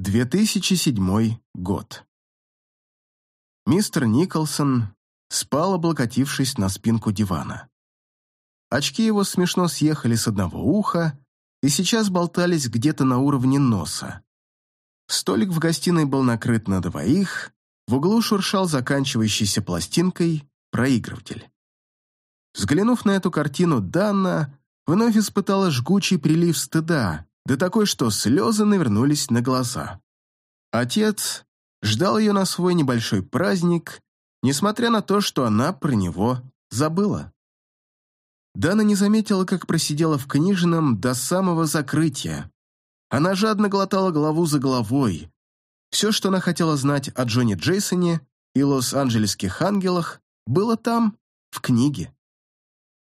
2007 год. Мистер Николсон спал, облокотившись на спинку дивана. Очки его смешно съехали с одного уха и сейчас болтались где-то на уровне носа. Столик в гостиной был накрыт на двоих, в углу шуршал заканчивающейся пластинкой проигрыватель. Взглянув на эту картину, Данна вновь испытала жгучий прилив стыда, да такой, что слезы навернулись на глаза. Отец ждал ее на свой небольшой праздник, несмотря на то, что она про него забыла. Дана не заметила, как просидела в книжном до самого закрытия. Она жадно глотала голову за головой. Все, что она хотела знать о Джонни Джейсоне и Лос-Анджелесских ангелах, было там, в книге.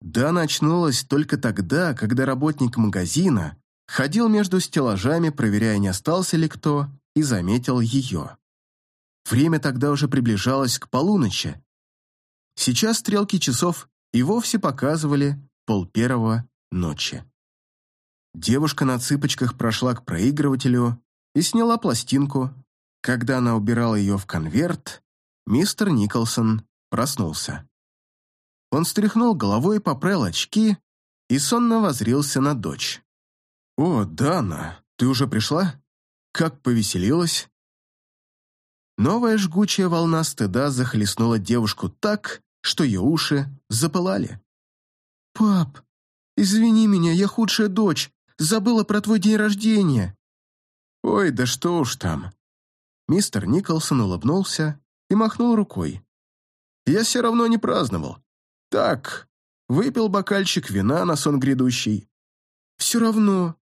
Дана очнулась только тогда, когда работник магазина ходил между стеллажами, проверяя, не остался ли кто, и заметил ее. Время тогда уже приближалось к полуночи. Сейчас стрелки часов и вовсе показывали пол первого ночи. Девушка на цыпочках прошла к проигрывателю и сняла пластинку. Когда она убирала ее в конверт, мистер Николсон проснулся. Он стряхнул головой, поправил очки и сонно возрился на дочь. «О, Дана, ты уже пришла? Как повеселилась?» Новая жгучая волна стыда захлестнула девушку так, что ее уши запылали. «Пап, извини меня, я худшая дочь, забыла про твой день рождения». «Ой, да что уж там». Мистер Николсон улыбнулся и махнул рукой. «Я все равно не праздновал. Так, выпил бокальчик вина на сон грядущий. Все равно,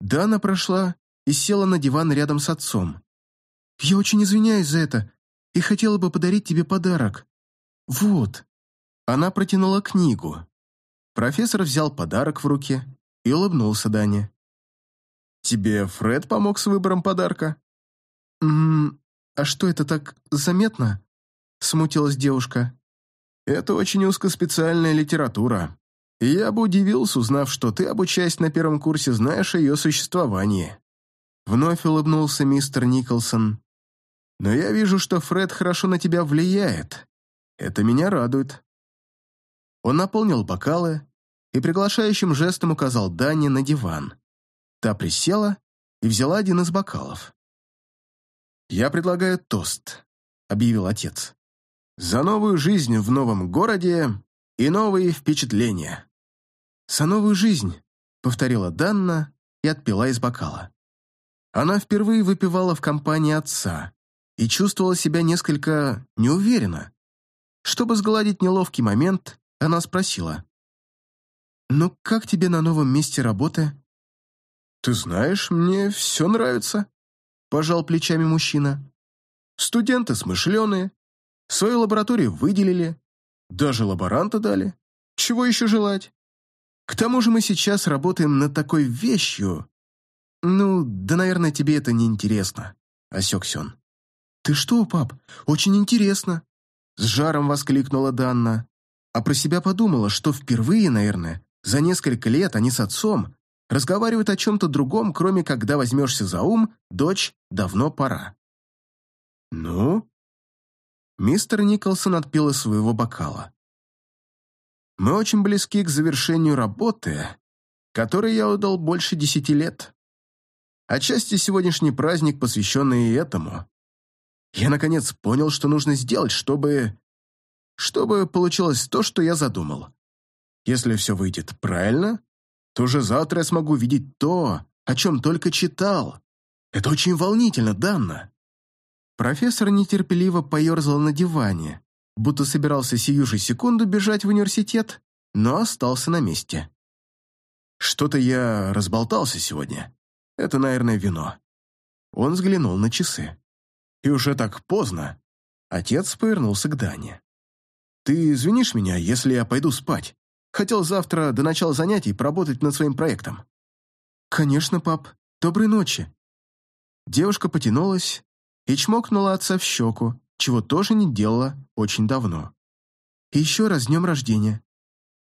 Дана прошла и села на диван рядом с отцом. «Я очень извиняюсь за это и хотела бы подарить тебе подарок. Вот». Она протянула книгу. Профессор взял подарок в руки и улыбнулся Дане. «Тебе Фред помог с выбором подарка?» «Ммм, а что это так заметно?» Смутилась девушка. «Это очень узкоспециальная литература и я бы удивился, узнав, что ты, обучаясь на первом курсе, знаешь о ее существовании». Вновь улыбнулся мистер Николсон. «Но я вижу, что Фред хорошо на тебя влияет. Это меня радует». Он наполнил бокалы и приглашающим жестом указал Дане на диван. Та присела и взяла один из бокалов. «Я предлагаю тост», — объявил отец. «За новую жизнь в новом городе и новые впечатления». «За новую жизнь», — повторила Данна и отпила из бокала. Она впервые выпивала в компании отца и чувствовала себя несколько неуверенно. Чтобы сгладить неловкий момент, она спросила. «Ну, как тебе на новом месте работы?» «Ты знаешь, мне все нравится», — пожал плечами мужчина. «Студенты смышленые, свою лабораторию выделили, даже лаборанта дали. Чего еще желать?» К тому же мы сейчас работаем над такой вещью. Ну, да, наверное, тебе это не интересно, осекся он. Ты что, пап, очень интересно. С жаром воскликнула Данна, а про себя подумала, что впервые, наверное, за несколько лет они с отцом разговаривают о чем-то другом, кроме когда возьмешься за ум, дочь, давно пора. «Ну?» Мистер Николсон отпил из своего бокала. Мы очень близки к завершению работы, которой я удал больше десяти лет. Отчасти сегодняшний праздник, посвященный этому. Я, наконец, понял, что нужно сделать, чтобы... чтобы получилось то, что я задумал. Если все выйдет правильно, то уже завтра я смогу видеть то, о чем только читал. Это очень волнительно, Данна. Профессор нетерпеливо поерзал на диване, будто собирался сию же секунду бежать в университет, но остался на месте. «Что-то я разболтался сегодня. Это, наверное, вино». Он взглянул на часы. «И уже так поздно». Отец повернулся к Дане. «Ты извинишь меня, если я пойду спать? Хотел завтра до начала занятий поработать над своим проектом». «Конечно, пап. Доброй ночи». Девушка потянулась и чмокнула отца в щеку, чего тоже не делала очень давно. И еще раз днем рождения.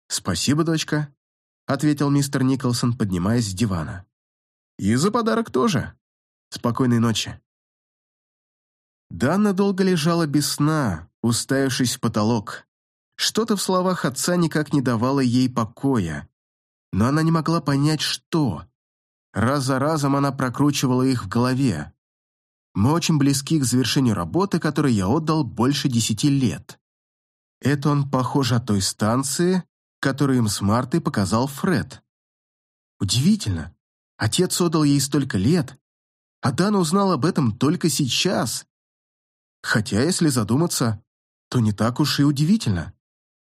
«Спасибо, дочка», — ответил мистер Николсон, поднимаясь с дивана. «И за подарок тоже». Спокойной ночи». Дана долго лежала без сна, уставившись в потолок. Что-то в словах отца никак не давало ей покоя, но она не могла понять, что. Раз за разом она прокручивала их в голове. Мы очень близки к завершению работы, которой я отдал больше десяти лет. Это он похож от той станции, которую им с Мартой показал Фред. Удивительно. Отец отдал ей столько лет, а Дана узнал об этом только сейчас. Хотя, если задуматься, то не так уж и удивительно.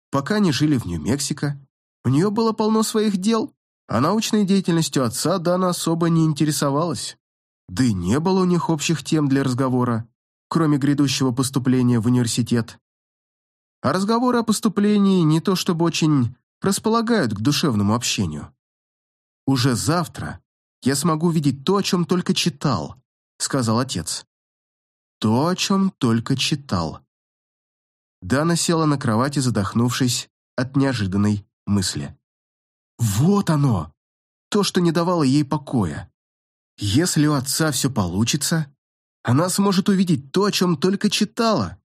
Пока они жили в Нью-Мексико, у нее было полно своих дел, а научной деятельностью отца Дана особо не интересовалась. Да и не было у них общих тем для разговора, кроме грядущего поступления в университет. А разговоры о поступлении не то чтобы очень располагают к душевному общению. «Уже завтра я смогу видеть то, о чем только читал», — сказал отец. «То, о чем только читал». Дана села на кровати, задохнувшись от неожиданной мысли. «Вот оно! То, что не давало ей покоя. Если у отца все получится, она сможет увидеть то, о чем только читала.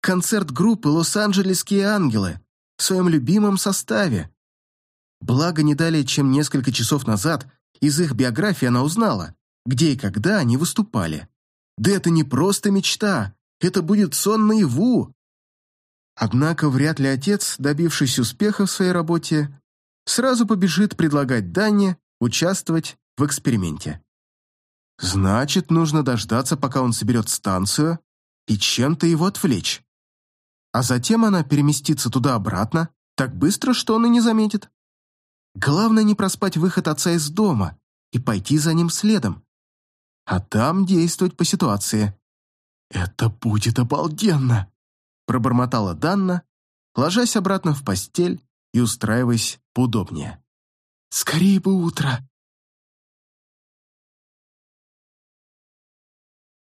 Концерт группы «Лос-Анджелесские ангелы» в своем любимом составе. Благо, не далее, чем несколько часов назад из их биографии она узнала, где и когда они выступали. Да это не просто мечта, это будет сон наяву. Однако вряд ли отец, добившись успеха в своей работе, сразу побежит предлагать Дане участвовать в эксперименте. Значит, нужно дождаться, пока он соберет станцию и чем-то его отвлечь. А затем она переместится туда-обратно так быстро, что он и не заметит. Главное не проспать выход отца из дома и пойти за ним следом. А там действовать по ситуации. «Это будет обалденно!» пробормотала Данна, ложась обратно в постель и устраиваясь поудобнее. «Скорее бы утро!»